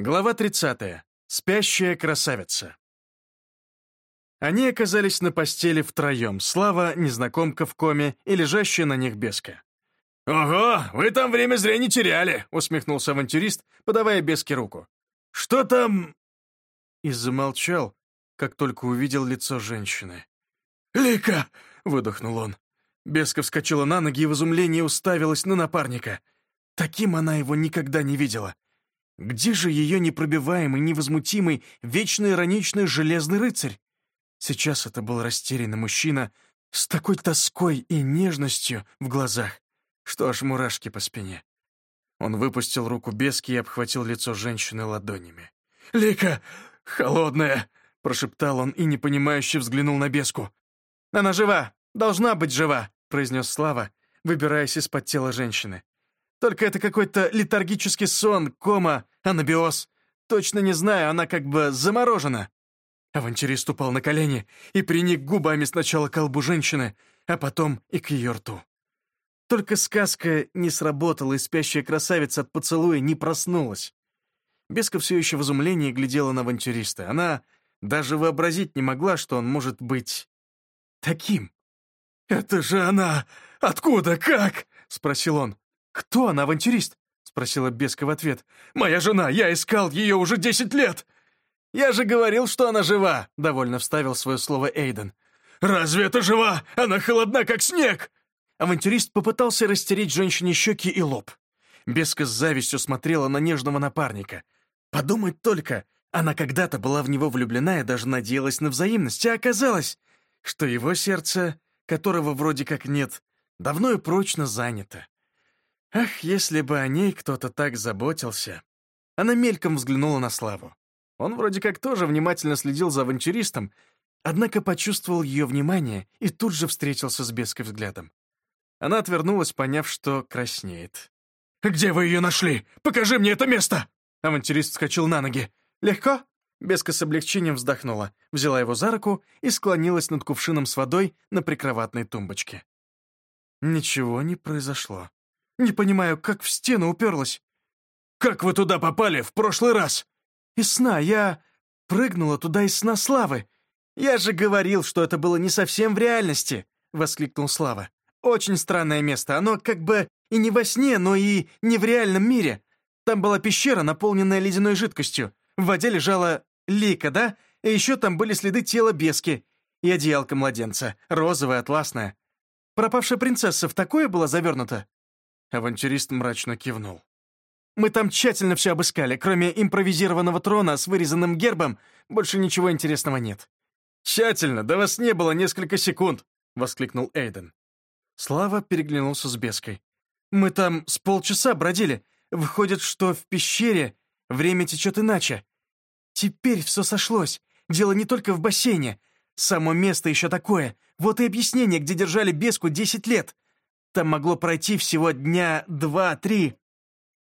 Глава 30. Спящая красавица. Они оказались на постели втроем, Слава, незнакомка в коме и лежащая на них беска. «Ого, вы там время зря не теряли!» — усмехнулся авантюрист, подавая беске руку. «Что там...» И замолчал, как только увидел лицо женщины. «Лика!» — выдохнул он. Беска вскочила на ноги и в изумлении уставилась на напарника. Таким она его никогда не видела. Где же ее непробиваемый, невозмутимый, вечно ироничный железный рыцарь? Сейчас это был растерянный мужчина с такой тоской и нежностью в глазах, что аж мурашки по спине. Он выпустил руку Бески и обхватил лицо женщины ладонями. «Лика, холодная!» — прошептал он и непонимающе взглянул на Беску. «Она жива! Должна быть жива!» — произнес Слава, выбираясь из-под тела женщины. Только это какой-то летаргический сон, кома, анабиоз. Точно не знаю, она как бы заморожена». Авантюрист упал на колени и приник губами сначала к колбу женщины, а потом и к ее рту. Только сказка не сработала, и спящая красавица от поцелуя не проснулась. Беска все еще в изумлении глядела на авантюриста. Она даже вообразить не могла, что он может быть таким. «Это же она! Откуда? Как?» — спросил он. «Кто она, авантюрист?» — спросила Беска в ответ. «Моя жена! Я искал ее уже десять лет!» «Я же говорил, что она жива!» — довольно вставил свое слово Эйден. «Разве это жива? Она холодна, как снег!» Авантюрист попытался растереть женщине щеки и лоб. Беска с завистью смотрела на нежного напарника. Подумать только, она когда-то была в него влюблена и даже надеялась на взаимность, а оказалось, что его сердце, которого вроде как нет, давно и прочно занято. Ах, если бы о ней кто-то так заботился. Она мельком взглянула на Славу. Он вроде как тоже внимательно следил за авантюристом, однако почувствовал ее внимание и тут же встретился с беской взглядом. Она отвернулась, поняв, что краснеет. «Где вы ее нашли? Покажи мне это место!» Авантюрист вскочил на ноги. «Легко?» Беска с облегчением вздохнула, взяла его за руку и склонилась над кувшином с водой на прикроватной тумбочке. Ничего не произошло. Не понимаю, как в стену уперлась. Как вы туда попали в прошлый раз? Из сна. Я прыгнула туда из сна Славы. Я же говорил, что это было не совсем в реальности, воскликнул Слава. Очень странное место. Оно как бы и не во сне, но и не в реальном мире. Там была пещера, наполненная ледяной жидкостью. В воде лежала лика, да? И еще там были следы тела бески. И одеялка младенца, розовая, атласная. Пропавшая принцесса в такое была завернута? Авантюрист мрачно кивнул. «Мы там тщательно все обыскали. Кроме импровизированного трона с вырезанным гербом, больше ничего интересного нет». «Тщательно? Да вас не было несколько секунд!» — воскликнул Эйден. Слава переглянулся с Беской. «Мы там с полчаса бродили. Выходит, что в пещере время течет иначе. Теперь все сошлось. Дело не только в бассейне. Само место еще такое. Вот и объяснение, где держали Беску десять лет. Там могло пройти всего дня два-три».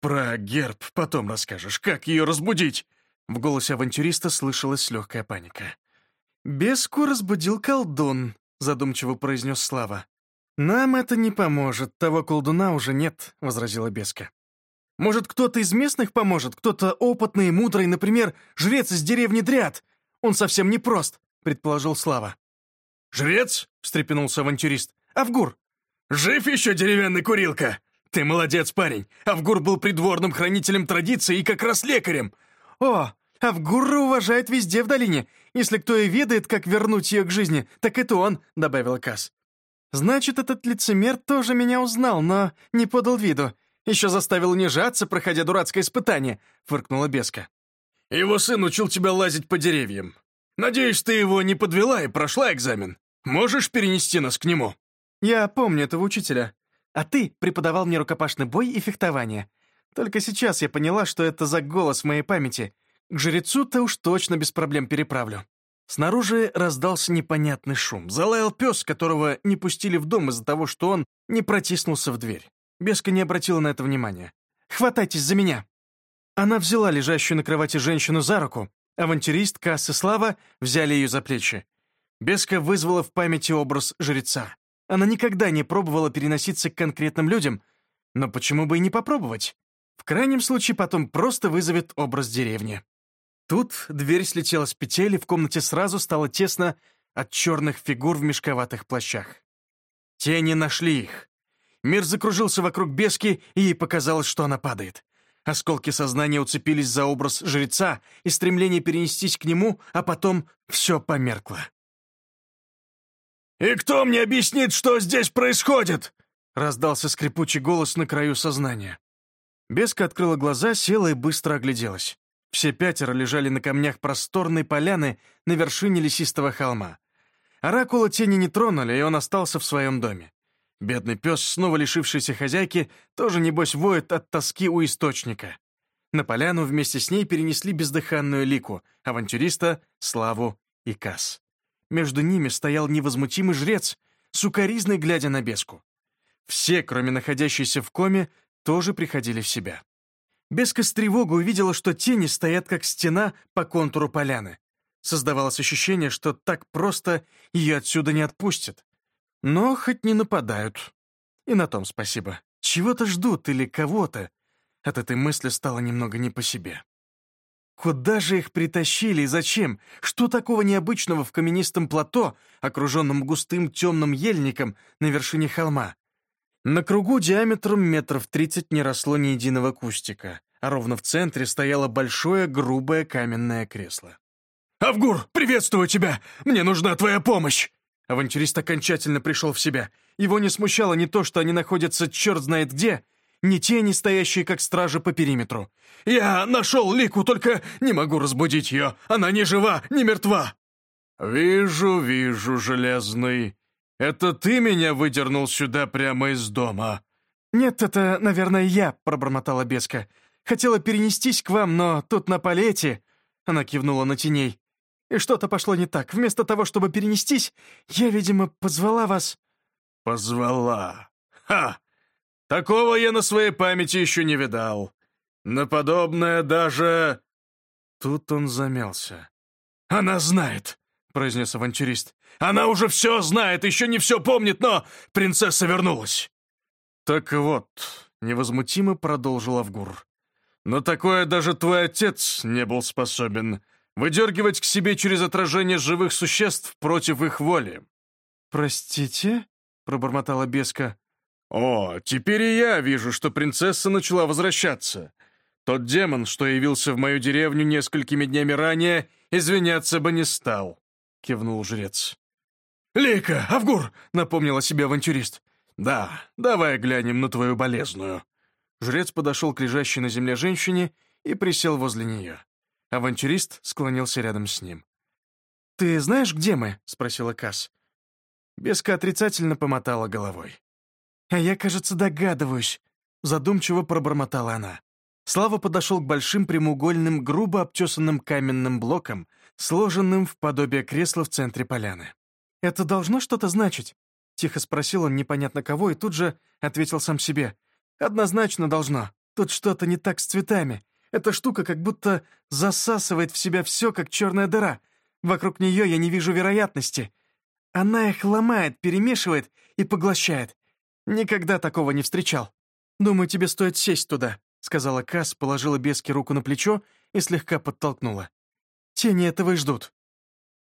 «Про герб потом расскажешь. Как ее разбудить?» В голосе авантюриста слышалась легкая паника. «Беску разбудил колдун», — задумчиво произнес Слава. «Нам это не поможет, того колдуна уже нет», — возразила Беска. «Может, кто-то из местных поможет, кто-то опытный и мудрый, например, жрец из деревни Дряд? Он совсем не прост», — предположил Слава. «Жрец?» — встрепенулся авантюрист. «Авгур, «Жив еще деревянный курилка? Ты молодец, парень. Авгур был придворным хранителем традиции и как раз лекарем». «О, Авгурра уважает везде в долине. Если кто и ведает, как вернуть ее к жизни, так это он», — добавил Касс. «Значит, этот лицемер тоже меня узнал, но не подал виду. Еще заставил унижаться, проходя дурацкое испытание», — фыркнула Беска. «Его сын учил тебя лазить по деревьям. Надеюсь, ты его не подвела и прошла экзамен. Можешь перенести нас к нему?» «Я помню этого учителя. А ты преподавал мне рукопашный бой и фехтование. Только сейчас я поняла, что это за голос в моей памяти. К жрецу-то уж точно без проблем переправлю». Снаружи раздался непонятный шум. Залаял пес, которого не пустили в дом из-за того, что он не протиснулся в дверь. Беска не обратила на это внимания. «Хватайтесь за меня!» Она взяла лежащую на кровати женщину за руку. Авантюрист, Касс и Слава взяли ее за плечи. Беска вызвала в памяти образ жреца. Она никогда не пробовала переноситься к конкретным людям, но почему бы и не попробовать? В крайнем случае потом просто вызовет образ деревни. Тут дверь слетела с петель, и в комнате сразу стало тесно от черных фигур в мешковатых плащах. Тени нашли их. Мир закружился вокруг бески, и ей показалось, что она падает. Осколки сознания уцепились за образ жреца и стремление перенестись к нему, а потом все померкло. «И кто мне объяснит, что здесь происходит?» раздался скрипучий голос на краю сознания. Беска открыла глаза, села и быстро огляделась. Все пятеро лежали на камнях просторной поляны на вершине лесистого холма. Оракула тени не тронули, и он остался в своем доме. Бедный пес, снова лишившийся хозяйки, тоже, небось, воет от тоски у источника. На поляну вместе с ней перенесли бездыханную лику, авантюриста, славу и касс. Между ними стоял невозмутимый жрец, сукоризный глядя на беску. Все, кроме находящейся в коме, тоже приходили в себя. Беска с тревогой увидела, что тени стоят как стена по контуру поляны. Создавалось ощущение, что так просто ее отсюда не отпустят. Но хоть не нападают. И на том спасибо. Чего-то ждут или кого-то. От этой мысли стало немного не по себе. Куда же их притащили и зачем? Что такого необычного в каменистом плато, окруженном густым темным ельником на вершине холма? На кругу диаметром метров тридцать не росло ни единого кустика, а ровно в центре стояло большое грубое каменное кресло. «Авгур, приветствую тебя! Мне нужна твоя помощь!» Авантюрист окончательно пришел в себя. Его не смущало не то, что они находятся черт знает где, ни тени, стоящие как стражи по периметру. «Я нашел Лику, только не могу разбудить ее. Она не жива, не мертва!» «Вижу, вижу, Железный. Это ты меня выдернул сюда прямо из дома?» «Нет, это, наверное, я», — пробормотала Беска. «Хотела перенестись к вам, но тут на палете...» Она кивнула на теней. И что-то пошло не так. Вместо того, чтобы перенестись, я, видимо, позвала вас...» «Позвала? Ха! Такого я на своей памяти еще не видал. На подобное даже...» Тут он замялся. «Она знает», — произнес авантюрист. «Она уже все знает, еще не все помнит, но принцесса вернулась». «Так вот», — невозмутимо продолжил Авгур. «Но такое даже твой отец не был способен выдергивать к себе через отражение живых существ против их воли». «Простите?» — пробормотала Беска. «О, теперь и я вижу, что принцесса начала возвращаться. Тот демон, что явился в мою деревню несколькими днями ранее, извиняться бы не стал», — кивнул жрец. «Лейка, Авгур!» — напомнил о себе авантюрист. «Да, давай глянем на твою болезную». Жрец подошел к лежащей на земле женщине и присел возле нее. Авантюрист склонился рядом с ним. «Ты знаешь, где мы?» — спросила Касс. Беска отрицательно помотала головой. «А я, кажется, догадываюсь», — задумчиво пробормотала она. Слава подошел к большим прямоугольным, грубо обтесанным каменным блокам, сложенным в подобие кресла в центре поляны. «Это должно что-то значить?» — тихо спросил он непонятно кого и тут же ответил сам себе. «Однозначно должно. Тут что-то не так с цветами. Эта штука как будто засасывает в себя все, как черная дыра. Вокруг нее я не вижу вероятности. Она их ломает, перемешивает и поглощает. Никогда такого не встречал. Думаю, тебе стоит сесть туда», — сказала Касс, положила Беске руку на плечо и слегка подтолкнула. «Тени этого и ждут.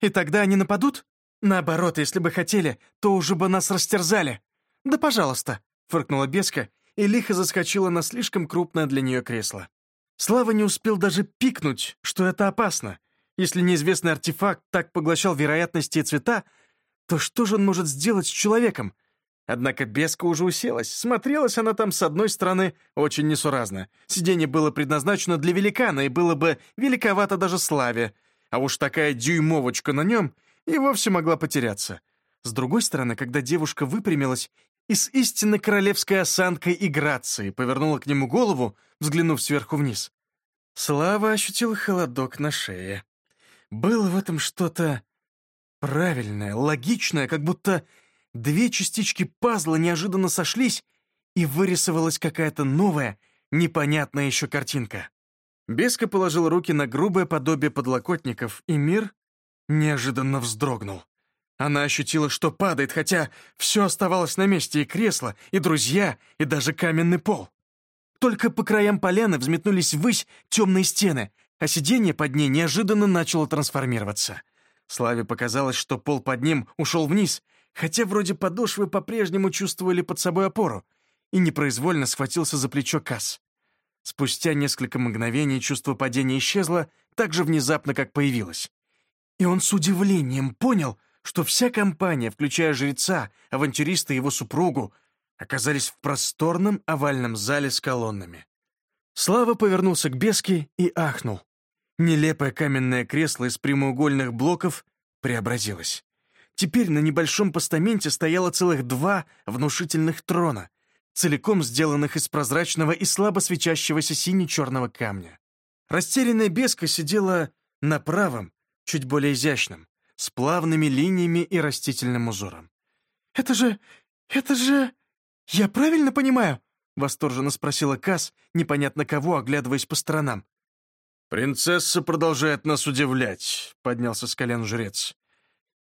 И тогда они нападут? Наоборот, если бы хотели, то уже бы нас растерзали. Да пожалуйста», — фыркнула Беска и лихо заскочила на слишком крупное для нее кресло. Слава не успел даже пикнуть, что это опасно. Если неизвестный артефакт так поглощал вероятности и цвета, то что же он может сделать с человеком? Однако беска уже уселась. Смотрелась она там, с одной стороны, очень несуразно. Сиденье было предназначено для великана, и было бы великовато даже Славе. А уж такая дюймовочка на нем и вовсе могла потеряться. С другой стороны, когда девушка выпрямилась и с истинно королевской осанкой и грацией повернула к нему голову, взглянув сверху вниз. Слава ощутил холодок на шее. Было в этом что-то правильное, логичное, как будто две частички пазла неожиданно сошлись, и вырисовалась какая-то новая, непонятная еще картинка. Беска положил руки на грубое подобие подлокотников, и мир неожиданно вздрогнул. Она ощутила, что падает, хотя все оставалось на месте, и кресло, и друзья, и даже каменный пол. Только по краям поляны взметнулись ввысь темные стены, а сиденье под ней неожиданно начало трансформироваться. Славе показалось, что пол под ним ушел вниз, хотя вроде подошвы по-прежнему чувствовали под собой опору, и непроизвольно схватился за плечо Касс. Спустя несколько мгновений чувство падения исчезло так же внезапно, как появилось. И он с удивлением понял, что вся компания, включая жреца, авантюриста и его супругу, оказались в просторном овальном зале с колоннами. Слава повернулся к Беске и ахнул. Нелепое каменное кресло из прямоугольных блоков преобразилось. Теперь на небольшом постаменте стояло целых два внушительных трона, целиком сделанных из прозрачного и слабо свечащегося сине-черного камня. Растерянная беска сидела на правом, чуть более изящном, с плавными линиями и растительным узором. «Это же... это же... я правильно понимаю?» — восторженно спросила Касс, непонятно кого, оглядываясь по сторонам. «Принцесса продолжает нас удивлять», — поднялся с колен жрец.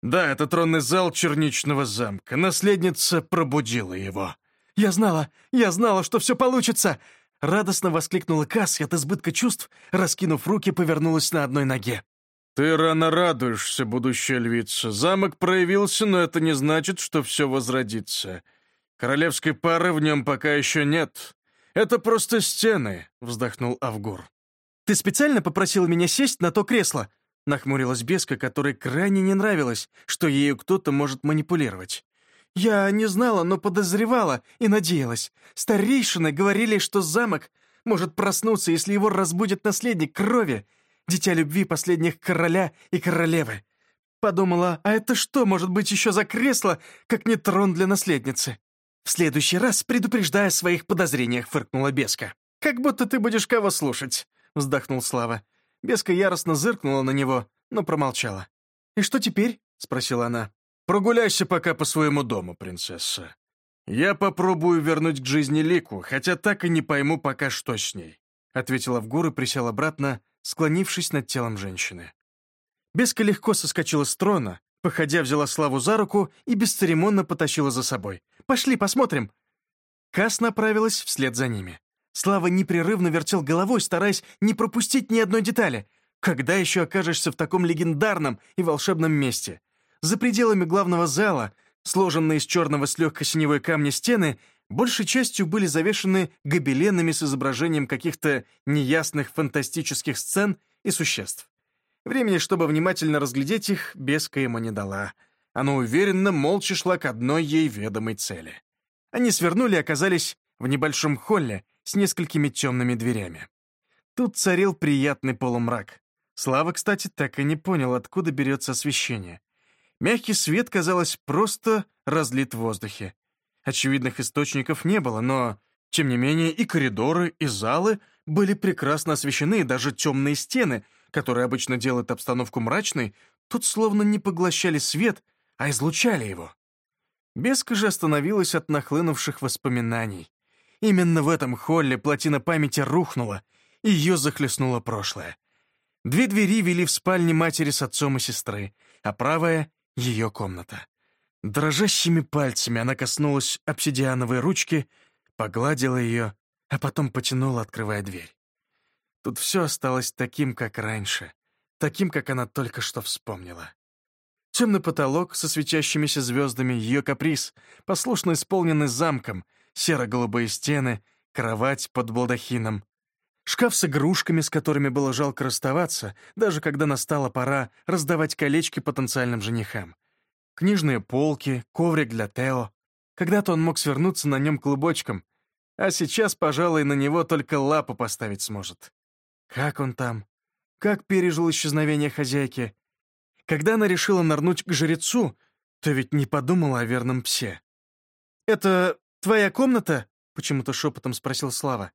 «Да, это тронный зал черничного замка. Наследница пробудила его». «Я знала! Я знала, что все получится!» Радостно воскликнула Касс и от избытка чувств, раскинув руки, повернулась на одной ноге. «Ты рано радуешься, будущая львица. Замок проявился, но это не значит, что все возродится. Королевской пары в нем пока еще нет. Это просто стены», — вздохнул Авгур. «Ты специально попросил меня сесть на то кресло?» — нахмурилась Беска, которой крайне не нравилось, что ею кто-то может манипулировать. «Я не знала, но подозревала и надеялась. Старейшины говорили, что замок может проснуться, если его разбудит наследник крови, дитя любви последних короля и королевы. Подумала, а это что может быть еще за кресло, как не трон для наследницы? В следующий раз предупреждая о своих подозрениях, фыркнула Беска. «Как будто ты будешь кого слушать», — вздохнул Слава. Беска яростно зыркнула на него, но промолчала. «И что теперь?» — спросила она. «Прогуляйся пока по своему дому, принцесса. Я попробую вернуть к жизни Лику, хотя так и не пойму пока, что с ней», — ответила Авгур и присел обратно, склонившись над телом женщины. Беска легко соскочила с трона, походя взяла Славу за руку и бесцеремонно потащила за собой. «Пошли, посмотрим!» Кас направилась вслед за ними. Слава непрерывно вертел головой, стараясь не пропустить ни одной детали. Когда еще окажешься в таком легендарном и волшебном месте? За пределами главного зала, сложенные из черного с легкой синевой камня стены, большей частью были завешены гобеленами с изображением каких-то неясных фантастических сцен и существ. Времени, чтобы внимательно разглядеть их, Беска ему не дала. Она уверенно, молча шла к одной ей ведомой цели. Они свернули и оказались в небольшом холле с несколькими темными дверями. Тут царил приятный полумрак. Слава, кстати, так и не понял, откуда берется освещение. Мягкий свет, казалось, просто разлит в воздухе. Очевидных источников не было, но, тем не менее, и коридоры, и залы были прекрасно освещены, и даже темные стены, которые обычно делают обстановку мрачной, тут словно не поглощали свет, а излучали его. Беска же остановилась от нахлынувших воспоминаний. Именно в этом холле плотина памяти рухнула, и ее захлестнуло прошлое. Две двери вели в спальни матери с отцом и сестры, а правая ее комната. Дрожащими пальцами она коснулась обсидиановой ручки, погладила ее, а потом потянула, открывая дверь. Тут все осталось таким, как раньше, таким, как она только что вспомнила. Темный потолок со светящимися звездами, ее каприз, послушно исполненный замком, серо-голубые стены, кровать под балдахином, Шкаф с игрушками, с которыми было жалко расставаться, даже когда настала пора раздавать колечки потенциальным женихам. Книжные полки, коврик для Тео. Когда-то он мог свернуться на нем клубочком, а сейчас, пожалуй, на него только лапу поставить сможет. Как он там? Как пережил исчезновение хозяйки? Когда она решила нырнуть к жрецу, то ведь не подумала о верном псе. «Это твоя комната?» — почему-то шепотом спросил Слава.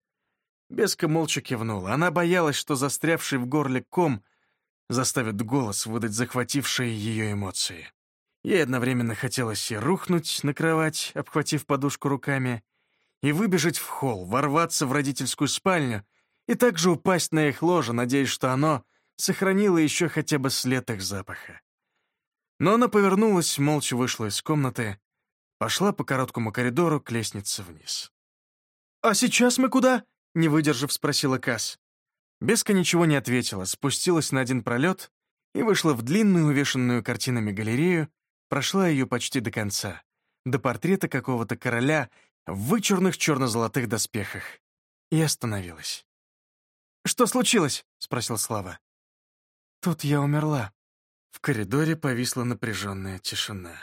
Беска молча кивнула. Она боялась, что застрявший в горле ком заставит голос выдать захватившие ее эмоции. Ей одновременно хотелось и рухнуть на кровать, обхватив подушку руками, и выбежать в холл, ворваться в родительскую спальню и также упасть на их ложе, надеясь, что оно сохранило еще хотя бы след их запаха. Но она повернулась, молча вышла из комнаты, пошла по короткому коридору к лестнице вниз. «А сейчас мы куда?» Не выдержав, спросила Касс. Беска ничего не ответила, спустилась на один пролет и вышла в длинную, увешанную картинами галерею, прошла ее почти до конца, до портрета какого-то короля в вычурных черно-золотых доспехах, и остановилась. «Что случилось?» — спросил Слава. «Тут я умерла». В коридоре повисла напряженная тишина.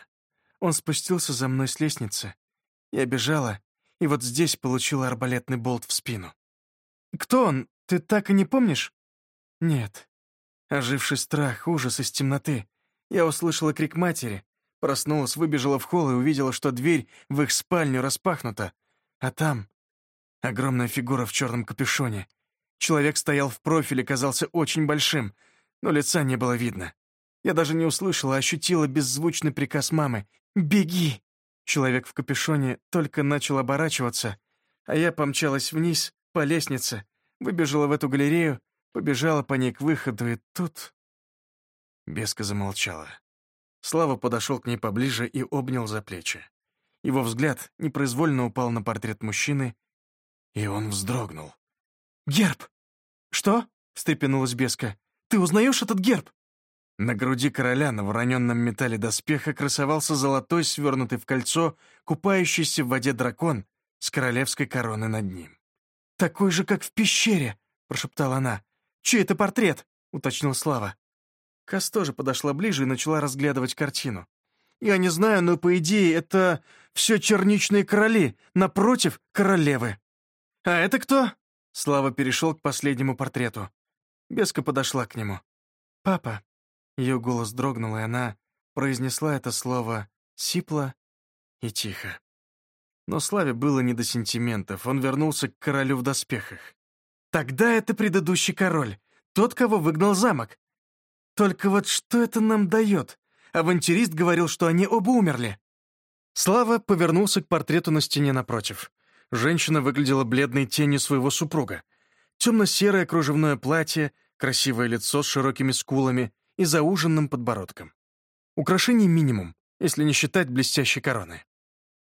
Он спустился за мной с лестницы. Я бежала, и вот здесь получила арбалетный болт в спину. «Кто он? Ты так и не помнишь?» «Нет». Оживший страх, ужас из темноты. Я услышала крик матери, проснулась, выбежала в холл и увидела, что дверь в их спальню распахнута. А там огромная фигура в черном капюшоне. Человек стоял в профиле, казался очень большим, но лица не было видно. Я даже не услышала, а ощутила беззвучный приказ мамы. «Беги!» Человек в капюшоне только начал оборачиваться, а я помчалась вниз, по лестнице, выбежала в эту галерею, побежала по ней к выходу, и тут... Беска замолчала. Слава подошел к ней поближе и обнял за плечи. Его взгляд непроизвольно упал на портрет мужчины, и он вздрогнул. «Герб!» «Что?» — встрепенулась Беска. «Ты узнаешь этот герб?» На груди короля на вороненном металле доспеха красовался золотой, свернутый в кольцо, купающийся в воде дракон с королевской короной над ним. «Такой же, как в пещере!» — прошептала она. «Чей это портрет?» — уточнил Слава. Кас тоже подошла ближе и начала разглядывать картину. «Я не знаю, но, по идее, это все черничные короли, напротив королевы». «А это кто?» Слава перешел к последнему портрету. Беска подошла к нему. «Папа». Ее голос дрогнул, и она произнесла это слово сипло и тихо. Но Славе было не до сентиментов, он вернулся к королю в доспехах. «Тогда это предыдущий король, тот, кого выгнал замок. Только вот что это нам дает? Авантюрист говорил, что они оба умерли». Слава повернулся к портрету на стене напротив. Женщина выглядела бледной тенью своего супруга. Темно-серое кружевное платье, красивое лицо с широкими скулами и зауженным подбородком. Украшений минимум, если не считать блестящей короны.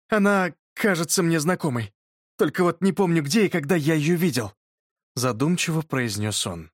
Она кажется мне знакомой. Только вот не помню, где и когда я ее видел. Задумчиво произнес он.